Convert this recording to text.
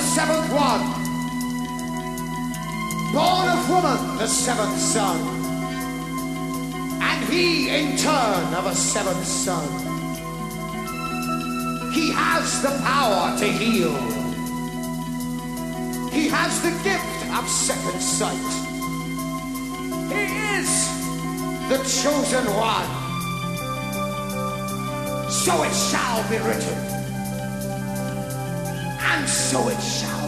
seventh one. Born of woman, the seventh son. And he, in turn, of a seventh son. He has the power to heal. He has the gift of second sight. He is the chosen one. So it shall be written and so it shall